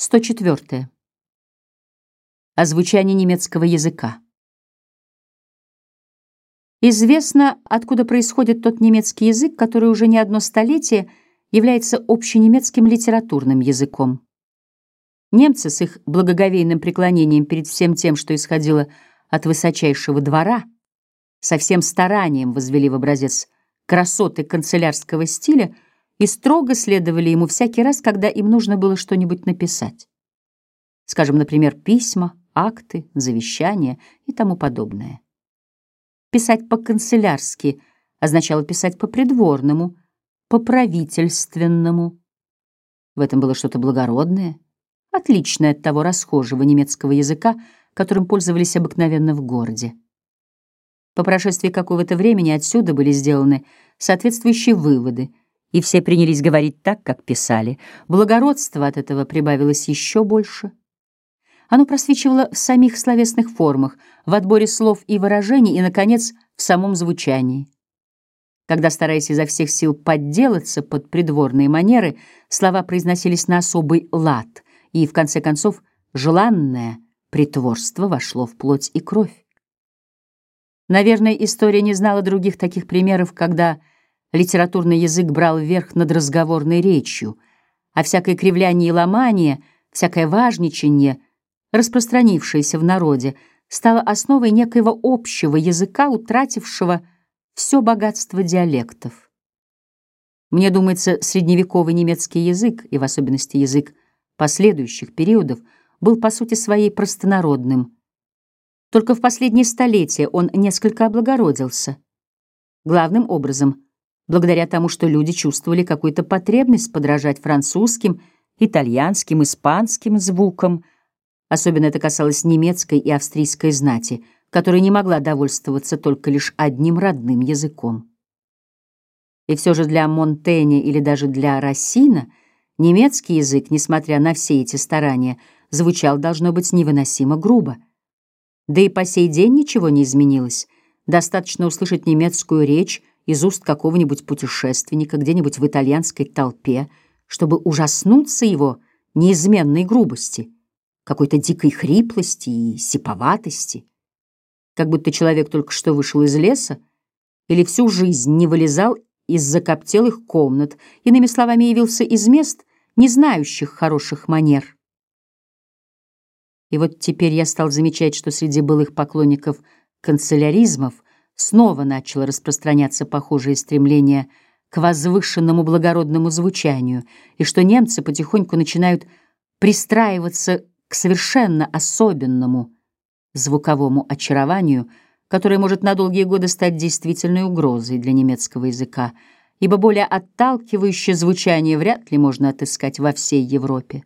104. О звучании немецкого языка. Известно, откуда происходит тот немецкий язык, который уже не одно столетие является общенемецким литературным языком. Немцы с их благоговейным преклонением перед всем тем, что исходило от высочайшего двора, со всем старанием возвели в образец красоты канцелярского стиля — и строго следовали ему всякий раз, когда им нужно было что-нибудь написать. Скажем, например, письма, акты, завещания и тому подобное. Писать по-канцелярски означало писать по-придворному, по-правительственному. В этом было что-то благородное, отличное от того расхожего немецкого языка, которым пользовались обыкновенно в городе. По прошествии какого-то времени отсюда были сделаны соответствующие выводы — и все принялись говорить так, как писали. Благородство от этого прибавилось еще больше. Оно просвечивало в самих словесных формах, в отборе слов и выражений и, наконец, в самом звучании. Когда, стараясь изо всех сил подделаться под придворные манеры, слова произносились на особый лад, и, в конце концов, желанное притворство вошло в плоть и кровь. Наверное, история не знала других таких примеров, когда Литературный язык брал верх над разговорной речью, а всякое кривляние и ломание, всякое важничание, распространившееся в народе, стало основой некоего общего языка, утратившего все богатство диалектов. Мне думается, средневековый немецкий язык, и в особенности язык последующих периодов, был по сути своей простонародным. Только в последние столетия он несколько облагородился. Главным образом — благодаря тому, что люди чувствовали какую-то потребность подражать французским, итальянским, испанским звукам. Особенно это касалось немецкой и австрийской знати, которая не могла довольствоваться только лишь одним родным языком. И все же для Монтэня или даже для Рассина немецкий язык, несмотря на все эти старания, звучал, должно быть, невыносимо грубо. Да и по сей день ничего не изменилось. Достаточно услышать немецкую речь — из уст какого-нибудь путешественника где-нибудь в итальянской толпе, чтобы ужаснуться его неизменной грубости, какой-то дикой хриплости и сиповатости, как будто человек только что вышел из леса или всю жизнь не вылезал из закоптелых комнат, иными словами, явился из мест, не знающих хороших манер. И вот теперь я стал замечать, что среди былых поклонников канцеляризмов снова начало распространяться похожее стремление к возвышенному благородному звучанию, и что немцы потихоньку начинают пристраиваться к совершенно особенному звуковому очарованию, которое может на долгие годы стать действительной угрозой для немецкого языка, ибо более отталкивающее звучание вряд ли можно отыскать во всей Европе.